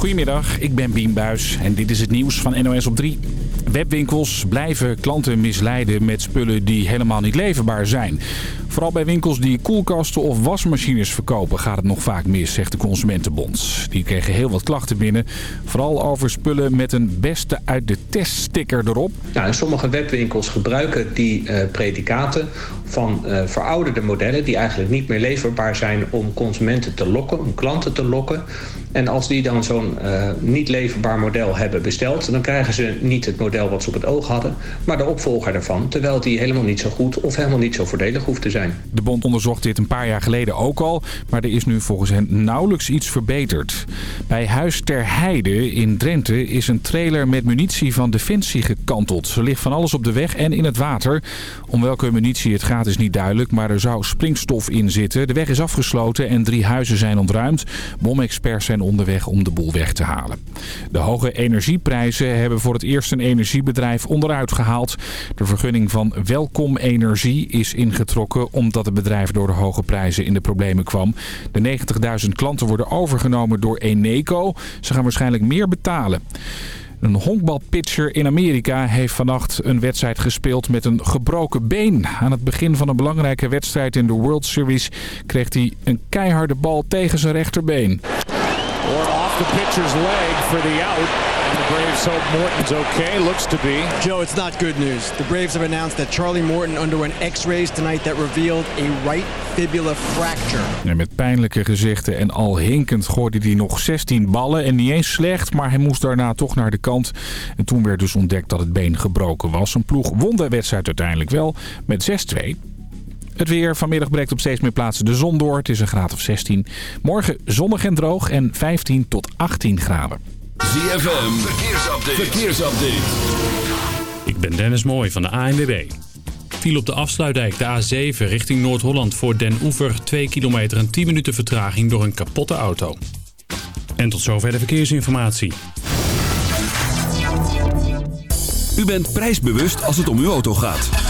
Goedemiddag, ik ben Bien Buis en dit is het nieuws van NOS op 3. Webwinkels blijven klanten misleiden met spullen die helemaal niet leverbaar zijn. Vooral bij winkels die koelkasten of wasmachines verkopen gaat het nog vaak mis, zegt de Consumentenbond. Die kregen heel wat klachten binnen. Vooral over spullen met een beste uit de teststicker erop. Nou, sommige webwinkels gebruiken die uh, predicaten van uh, verouderde modellen... die eigenlijk niet meer leverbaar zijn om consumenten te lokken, om klanten te lokken. En als die dan zo'n uh, niet leverbaar model hebben besteld... dan krijgen ze niet het model wat ze op het oog hadden... maar de opvolger daarvan, terwijl die helemaal niet zo goed... of helemaal niet zo voordelig hoeft te zijn. De bond onderzocht dit een paar jaar geleden ook al... maar er is nu volgens hen nauwelijks iets verbeterd. Bij Huis ter Heide in Drenthe is een trailer met munitie van Defensie gekanteld. Er ligt van alles op de weg en in het water. Om welke munitie het gaat is niet duidelijk... maar er zou springstof in zitten. De weg is afgesloten en drie huizen zijn ontruimd. Bomexperts zijn onderweg om de boel weg te halen. De hoge energieprijzen hebben voor het eerst een energiebedrijf onderuit gehaald. De vergunning van Welkom Energie is ingetrokken omdat het bedrijf door de hoge prijzen in de problemen kwam. De 90.000 klanten worden overgenomen door Eneco. Ze gaan waarschijnlijk meer betalen. Een honkbalpitcher in Amerika heeft vannacht een wedstrijd gespeeld met een gebroken been. Aan het begin van een belangrijke wedstrijd in de World Series kreeg hij een keiharde bal tegen zijn rechterbeen. The pitcher's leg for the out. And the Braves hope Morton's okay. Looks to be. Joe, it's not good news. The Braves have announced that Charlie Morton underwent x-rays tonight that revealed a right fibula fracture. En met pijnlijke gezichten en al hinkend gooide hij nog 16 ballen. En niet eens slecht, maar hij moest daarna toch naar de kant. En toen werd dus ontdekt dat het been gebroken was. Een ploeg won de wedstrijd uiteindelijk wel met 6-2. Het weer. Vanmiddag breekt op steeds meer plaatsen de zon door. Het is een graad of 16. Morgen zonnig en droog en 15 tot 18 graden. ZFM. Verkeersupdate. Verkeersupdate. Ik ben Dennis Mooij van de ANWB. Viel op de afsluitdijk de A7 richting Noord-Holland voor Den Oever 2 kilometer en 10 minuten vertraging door een kapotte auto. En tot zover de verkeersinformatie. U bent prijsbewust als het om uw auto gaat.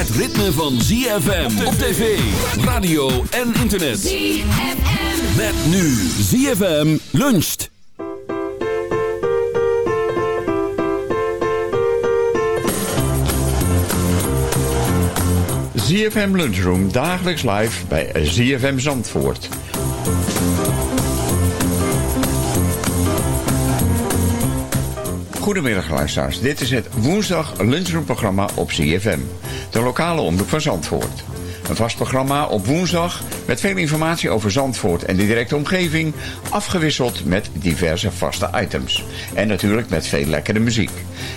Het ritme van ZFM op tv, radio en internet. ZFM. Met nu ZFM luncht. ZFM Lunchroom dagelijks live bij ZFM Zandvoort. Goedemiddag luisteraars, dit is het woensdag lunchroomprogramma op CFM. De lokale omroep van Zandvoort. Een vast programma op woensdag met veel informatie over Zandvoort en de directe omgeving. Afgewisseld met diverse vaste items. En natuurlijk met veel lekkere muziek.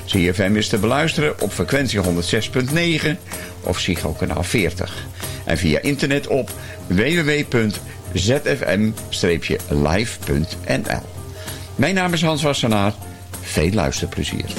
CFM is te beluisteren op frequentie 106.9 of Psycho kanaal 40. En via internet op www.zfm-live.nl Mijn naam is Hans Wassenaar veel luisterplezier.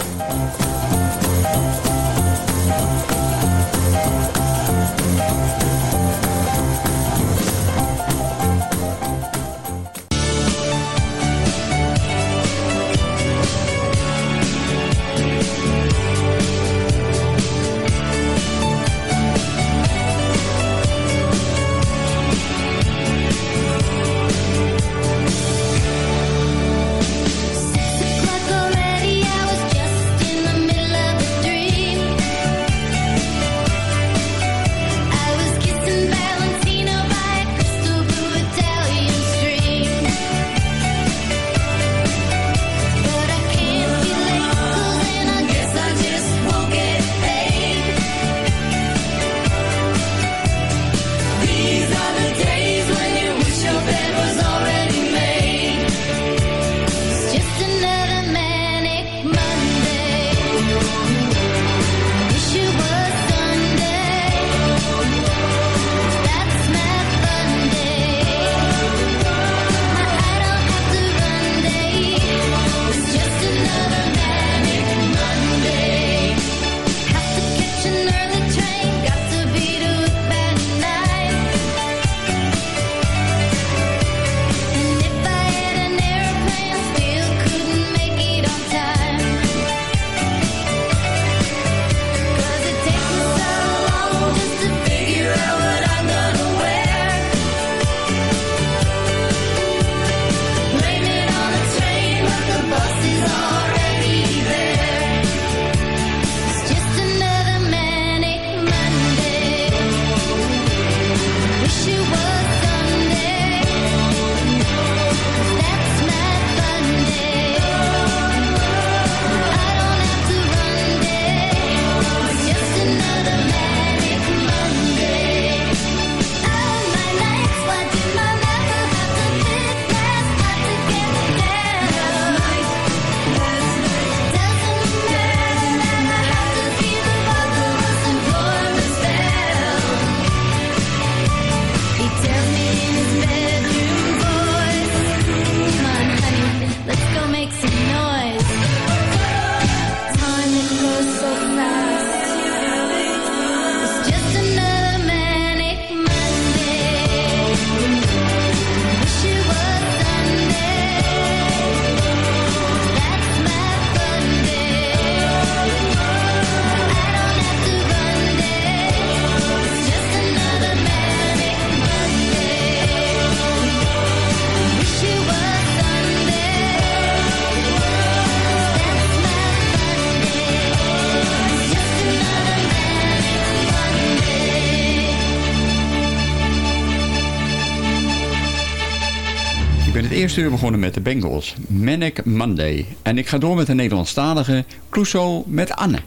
Eerste uur begonnen met de Bengals. Manic Monday. En ik ga door met de Nederlandstalige Clouseau met Anne.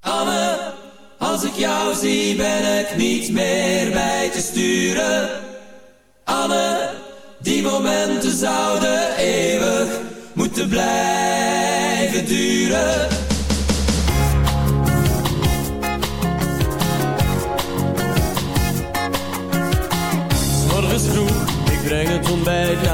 Anne, als ik jou zie ben ik niet meer bij te sturen. Anne, die momenten zouden eeuwig moeten blijven duren. Morgens vroeg, ik breng het ontbijt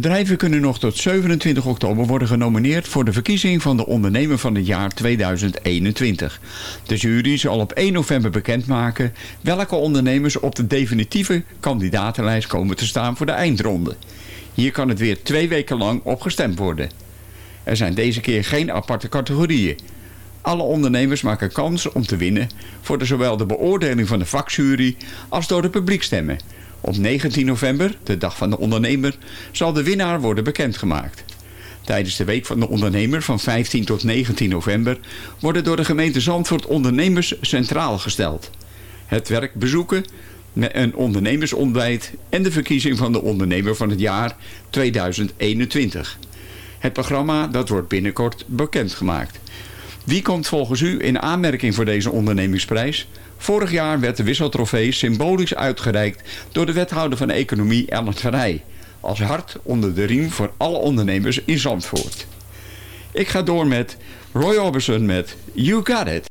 Bedrijven kunnen nog tot 27 oktober worden genomineerd voor de verkiezing van de ondernemer van het jaar 2021. De jury zal op 1 november bekendmaken welke ondernemers op de definitieve kandidatenlijst komen te staan voor de eindronde. Hier kan het weer twee weken lang op gestemd worden. Er zijn deze keer geen aparte categorieën. Alle ondernemers maken kans om te winnen voor de, zowel de beoordeling van de vakjury als door de publiekstemmen. Op 19 november, de dag van de ondernemer, zal de winnaar worden bekendgemaakt. Tijdens de Week van de Ondernemer van 15 tot 19 november worden door de gemeente Zandvoort ondernemers centraal gesteld. Het werk bezoeken een ondernemersontbijt en de verkiezing van de ondernemer van het jaar 2021. Het programma dat wordt binnenkort bekendgemaakt. Wie komt volgens u in aanmerking voor deze ondernemingsprijs? Vorig jaar werd de wisseltrofee symbolisch uitgereikt door de wethouder van Economie Ellen Verheij. Als hart onder de riem voor alle ondernemers in Zandvoort. Ik ga door met Roy Orbison met You Got It.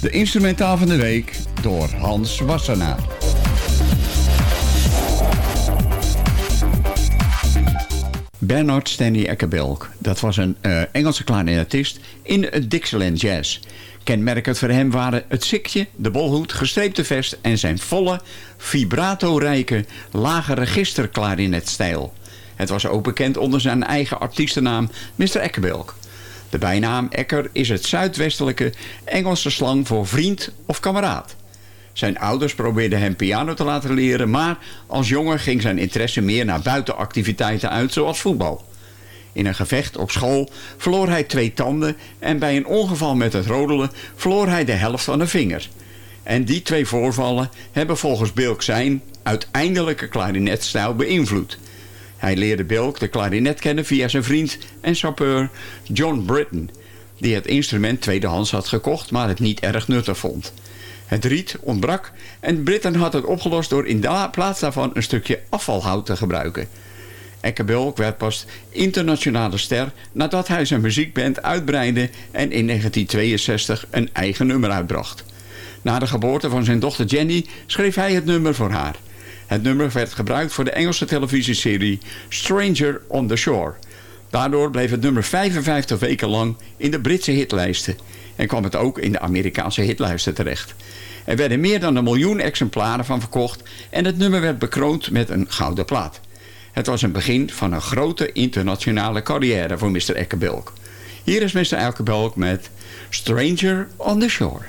De instrumentaal van de week door Hans Wassenaar. Bernard Stanley Eckerbelk. Dat was een uh, Engelse klarinetist in het Dixieland Jazz. Kenmerkend voor hem waren het sikje, de bolhoed, gestreepte vest... en zijn volle, vibrato-rijke, lage registerklarinetstijl. Het was ook bekend onder zijn eigen artiestennaam Mr. Eckerbelk. De bijnaam Ecker is het zuidwestelijke Engelse slang voor vriend of kameraad. Zijn ouders probeerden hem piano te laten leren... maar als jongen ging zijn interesse meer naar buitenactiviteiten uit, zoals voetbal. In een gevecht op school verloor hij twee tanden... en bij een ongeval met het rodelen verloor hij de helft van een vinger. En die twee voorvallen hebben volgens Bilk zijn uiteindelijke klarinetstijl beïnvloed... Hij leerde Bilk de klarinet kennen via zijn vriend en chauffeur John Britton... die het instrument tweedehands had gekocht, maar het niet erg nuttig vond. Het riet ontbrak en Britton had het opgelost door in plaats daarvan een stukje afvalhout te gebruiken. Eckerbulk werd pas internationale ster nadat hij zijn muziekband uitbreidde en in 1962 een eigen nummer uitbracht. Na de geboorte van zijn dochter Jenny schreef hij het nummer voor haar. Het nummer werd gebruikt voor de Engelse televisieserie Stranger on the Shore. Daardoor bleef het nummer 55 weken lang in de Britse hitlijsten en kwam het ook in de Amerikaanse hitlijsten terecht. Er werden meer dan een miljoen exemplaren van verkocht en het nummer werd bekroond met een gouden plaat. Het was een begin van een grote internationale carrière voor Mr. Eckerbelk. Hier is Mr. Eckerbelk met Stranger on the Shore.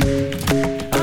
I'm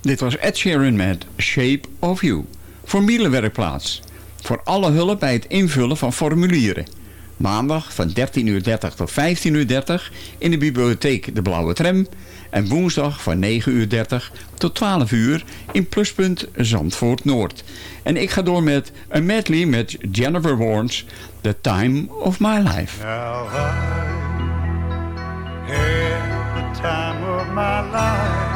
Dit was Ed Sheeran met Shape of You. Formielenwerkplaats. Voor alle hulp bij het invullen van formulieren. Maandag van 13.30 tot 15.30 in de bibliotheek De Blauwe Tram. En woensdag van 9.30 tot 12 uur in Pluspunt Zandvoort Noord. En ik ga door met een medley met Jennifer Warnes, The Time of My Life. Now the time of my life.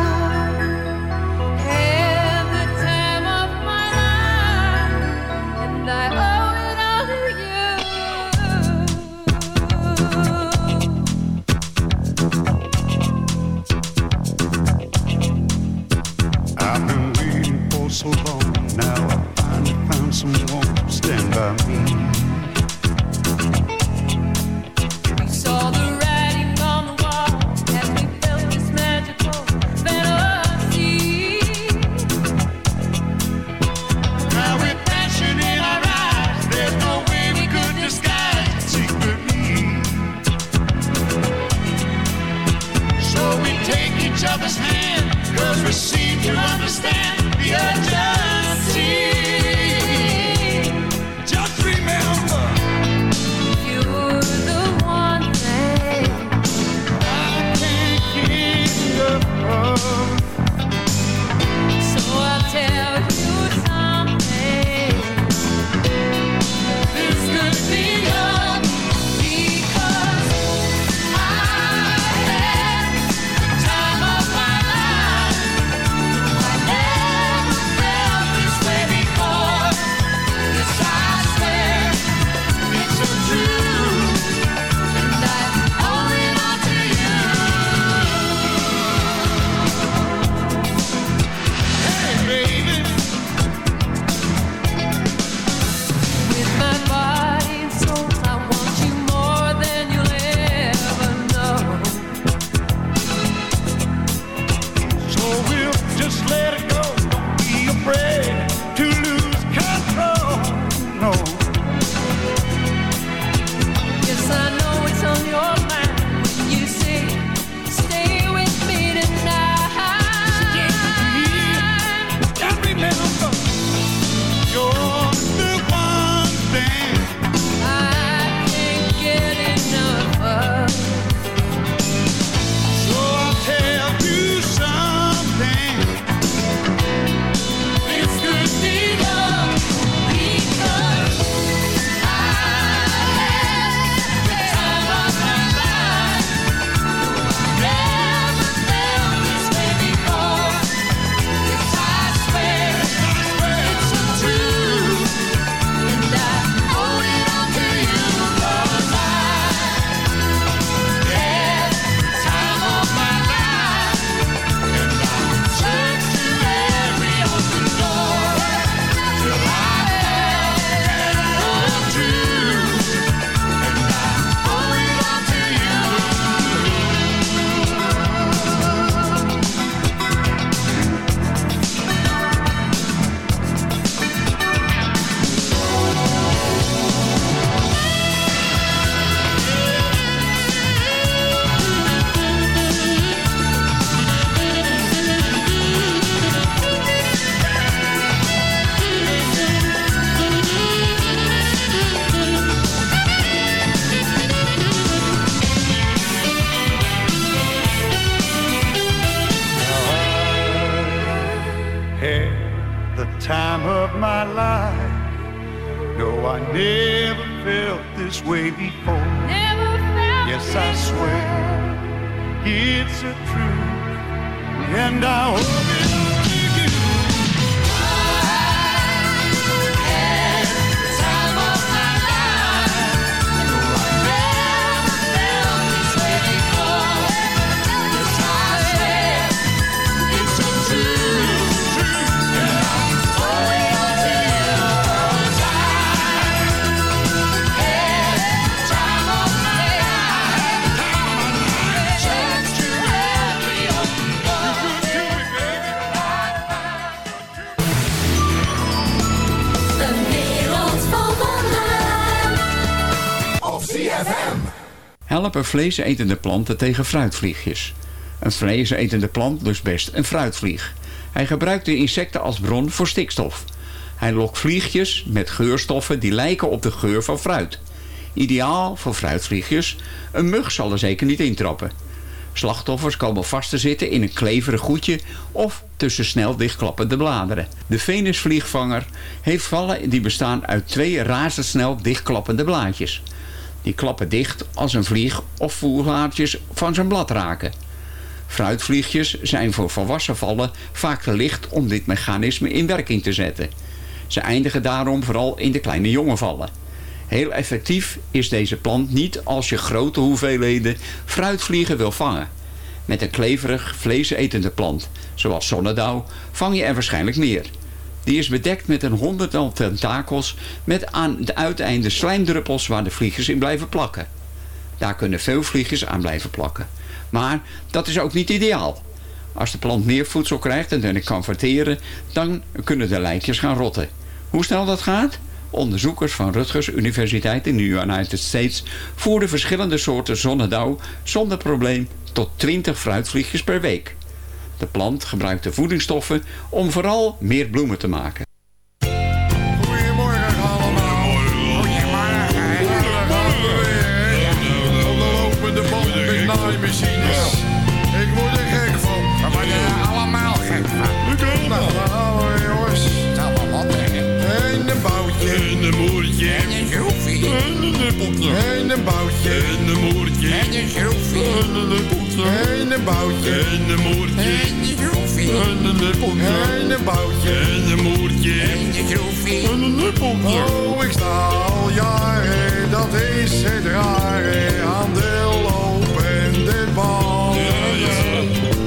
Helpen vleesetende planten tegen fruitvliegjes. Een vleesetende plant lust best een fruitvlieg. Hij gebruikt de insecten als bron voor stikstof. Hij lokt vliegjes met geurstoffen die lijken op de geur van fruit. Ideaal voor fruitvliegjes. Een mug zal er zeker niet intrappen. Slachtoffers komen vast te zitten in een kleverig goedje of tussen snel dichtklappende bladeren. De venusvliegvanger heeft vallen die bestaan uit twee razendsnel dichtklappende blaadjes. Die klappen dicht als een vlieg of voerlaartjes van zijn blad raken. Fruitvliegjes zijn voor volwassen vallen vaak te licht om dit mechanisme in werking te zetten. Ze eindigen daarom vooral in de kleine jonge vallen. Heel effectief is deze plant niet als je grote hoeveelheden fruitvliegen wil vangen. Met een kleverig, vleesetende plant, zoals zonnedauw, vang je er waarschijnlijk meer. Die is bedekt met een honderdtal tentakels met aan de uiteinden slijmdruppels waar de vliegers in blijven plakken. Daar kunnen veel vliegers aan blijven plakken. Maar dat is ook niet ideaal. Als de plant meer voedsel krijgt en dan kan verteren, dan kunnen de lijkjes gaan rotten. Hoe snel dat gaat? Onderzoekers van Rutgers Universiteit in de United States voerden verschillende soorten zonnedauw zonder probleem tot 20 fruitvliegjes per week. De plant gebruikt de voedingsstoffen om vooral meer bloemen te maken. Goedemorgen allemaal. Goedemorgen. Ik word er gek van. Daar word je allemaal gek. Nou, we een boutje. En boutje. Een boutje. En een moertje. En een schroefje. En een nippeltje. En een boutje. En een moertje. En een schroefje. En een nippeltje. Oh, ik sta al jaren, dat is het rare, aan de lopende band. Ja, ja.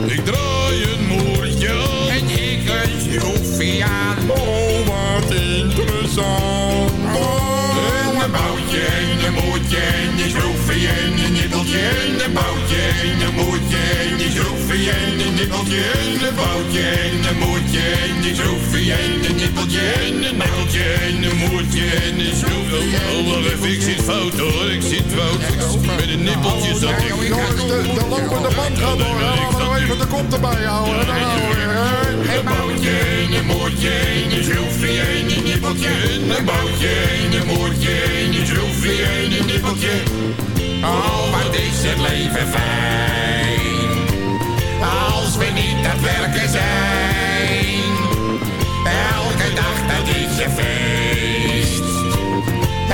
Ik draai een moertje. En ik een schroefje aan. Oh, wat interessant. En een boutje en een moertje en een schroefje en een nippeltje en een boutje schroefje en een nippeltje en een boutje en een moertje en een schroefje en een nippeltje en een nippeltje en een moertje en een schroefje. Oh, wacht even, ik zit fout hoor, ik zit fout. Met een nippeltje zat ik. Jongens, de, de lopende band gaat door. Laten we nou even de kop erbij houden. Dan gaan we. Een boutje en een moertje en een schroefje en een nippeltje. Een boutje en een moertje en een schroefje en een nippeltje. Oh, wat is het leven fijn. Als we niet aan het werken zijn. Elke dag dat is een feest.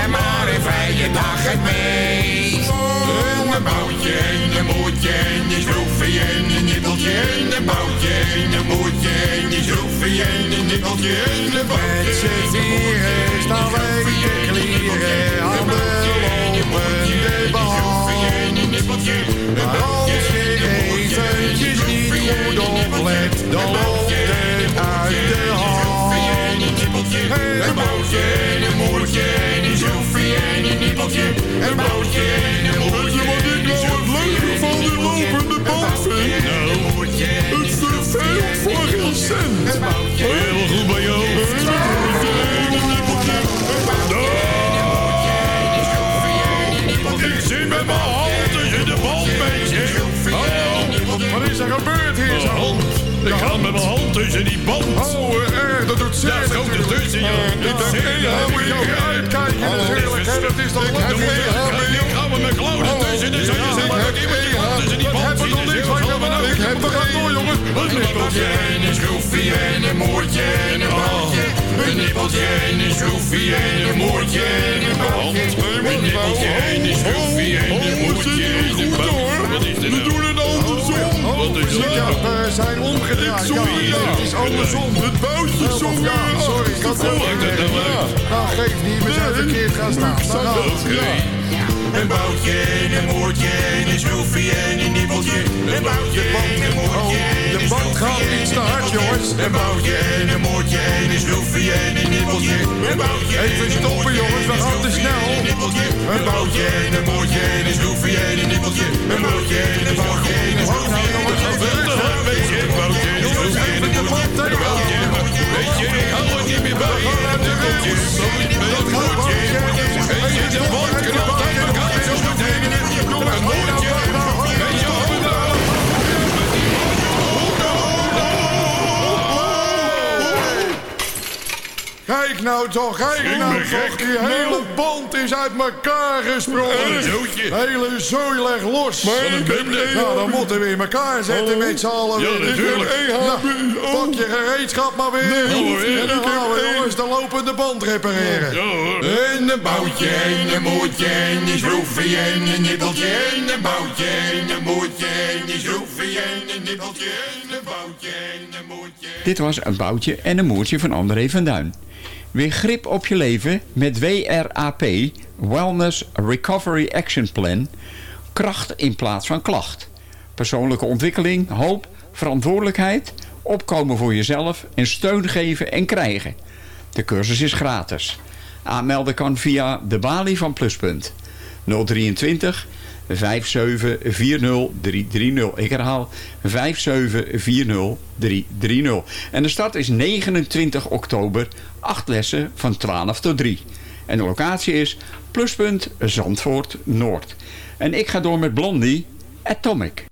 En maar een vrije dag het meest. Een boutje en een moertje en een schroefje en een nippeltje en een boutje en een moertje en een schroefje en een nippeltje en een boutje. Tussen die band. Oh, erg, dat doet zeer. Daar er tussen, joh. Ik dacht, ja, moet je uitkijken natuurlijk. hè, Dat is toch leuk. Ik ga met mijn klauwen tussen. Dan zou je zeggen, dat die hand tussen die band zit. Ik heb er door, jongen. Een nippeltje en een schroefje en een en een boutje. Een nippeltje en een schroefje en een moertje en een. Een nippeltje en een schroefje en een moertje en een boutje. Wat is er nou? Ja, we zijn omgedraaid. Sorry, het is andersom. Het boutje is om. Ja, sorry, ik had het niet. Nou, geef niet, we zijn verkeerd gaan staan. Een boutje en een moertje en een schroefje en een nippeltje. Een boutje en een moertje en een gaat iets te hard, jongens. Een boutje en een moertje en een schroefje en een nippeltje. Een boutje Even stoppen, jongens, we gaan te snel. Een boutje en een moertje en een schroefje en een nippeltje. Een boutje en een boutje en een schroefje en een nippeltje. Een beetje een boutje en een schroefje en een nippeltje. Een boutje en een bij. Een nippeltje, een moertje. Kijk nou toch, kijk nou toch. Die hele band is uit elkaar gesprongen. Een hele zooi leg los. Wat een bende. Nou, dan moeten we in elkaar zetten met z'n allen. Ja, natuurlijk. Nou, pak je gereedschap maar weer. En dan gaan we jongens de lopende band repareren. En een boutje en een moertje en een schroefje en een nippeltje en een boutje en een moertje en een schroefje en een nippeltje boutje en moertje. Dit was een boutje en een moertje van André van Duin. Weer grip op je leven met WRAP, Wellness Recovery Action Plan. Kracht in plaats van klacht. Persoonlijke ontwikkeling, hoop, verantwoordelijkheid, opkomen voor jezelf en steun geven en krijgen. De cursus is gratis. Aanmelden kan via de balie van Pluspunt. 023 5740330. Ik herhaal 5740330. En de start is 29 oktober, 8 lessen van 12 tot 3. En de locatie is Pluspunt Zandvoort Noord. En ik ga door met Blondie Atomic.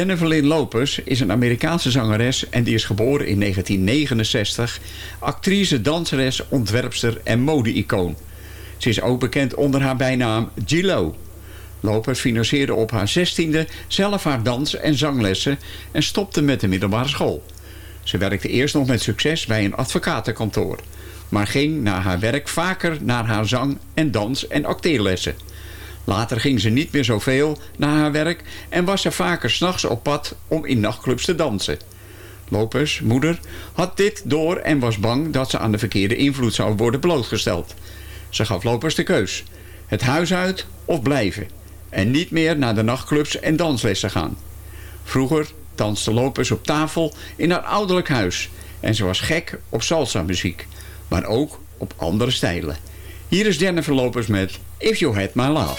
Jennifer Lynn Lopez is een Amerikaanse zangeres en die is geboren in 1969. Actrice, danseres, ontwerpster en mode-icoon. Ze is ook bekend onder haar bijnaam Gilo. Lopez financierde op haar 16e zelf haar dans- en zanglessen en stopte met de middelbare school. Ze werkte eerst nog met succes bij een advocatenkantoor, maar ging na haar werk vaker naar haar zang- en dans- en acteerlessen. Later ging ze niet meer zoveel naar haar werk en was ze vaker s'nachts op pad om in nachtclubs te dansen. Lopez, moeder, had dit door en was bang dat ze aan de verkeerde invloed zou worden blootgesteld. Ze gaf Lopez de keus. Het huis uit of blijven. En niet meer naar de nachtclubs en danslessen gaan. Vroeger danste Lopez op tafel in haar ouderlijk huis. En ze was gek op salsa muziek. Maar ook op andere stijlen. Hier is Jennifer Lopez met If You Had My Love.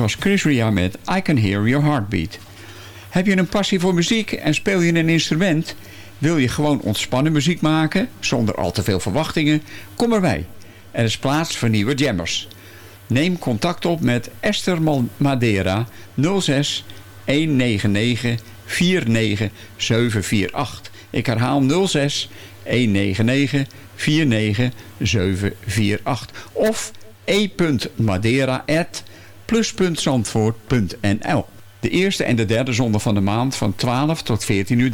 was Chris Ria met I Can Hear Your Heartbeat. Heb je een passie voor muziek en speel je een instrument? Wil je gewoon ontspannen muziek maken, zonder al te veel verwachtingen? Kom erbij. Er is plaats voor nieuwe jammers. Neem contact op met Esther Madeira 06 199 49 748. Ik herhaal 06 199 49748 of e.madeira@ plus.zandvoort.nl. De eerste en de derde zondag van de maand van 12 tot 14.30 uur.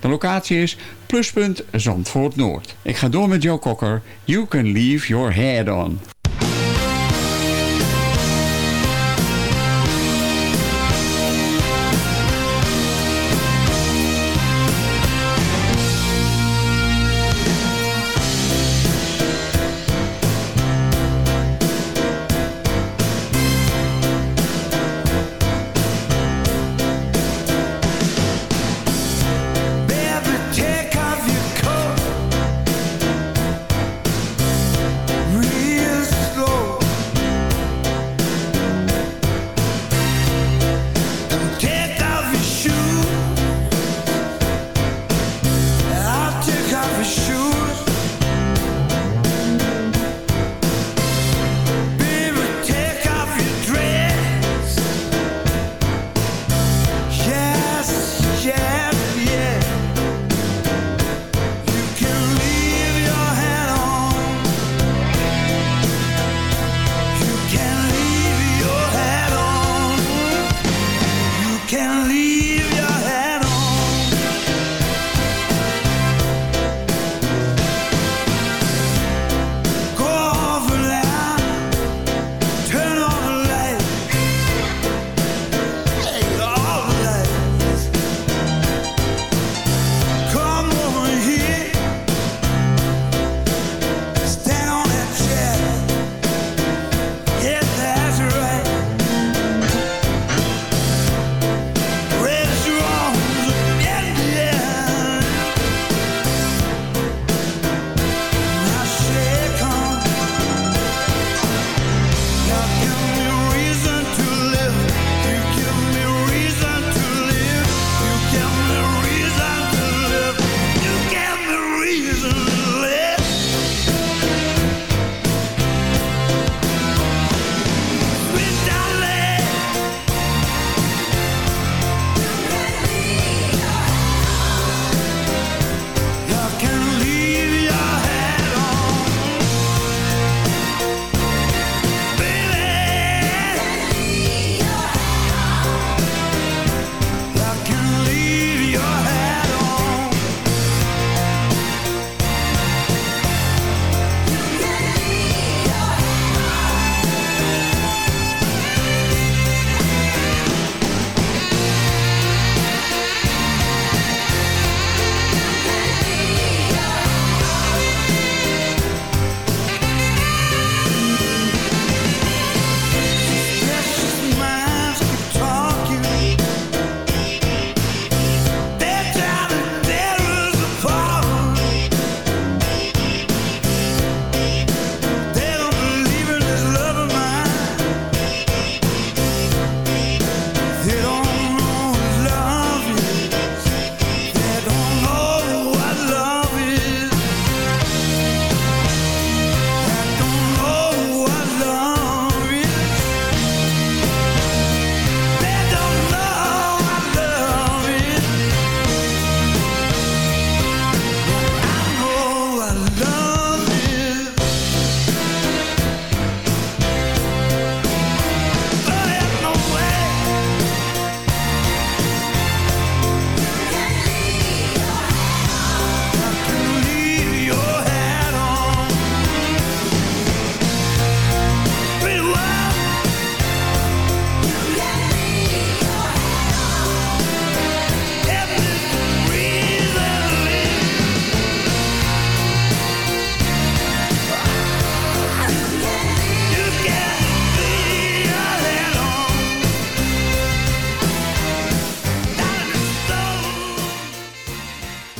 De locatie is Pluspunt Zandvoort Noord. Ik ga door met Joe Kokker. You can leave your head on.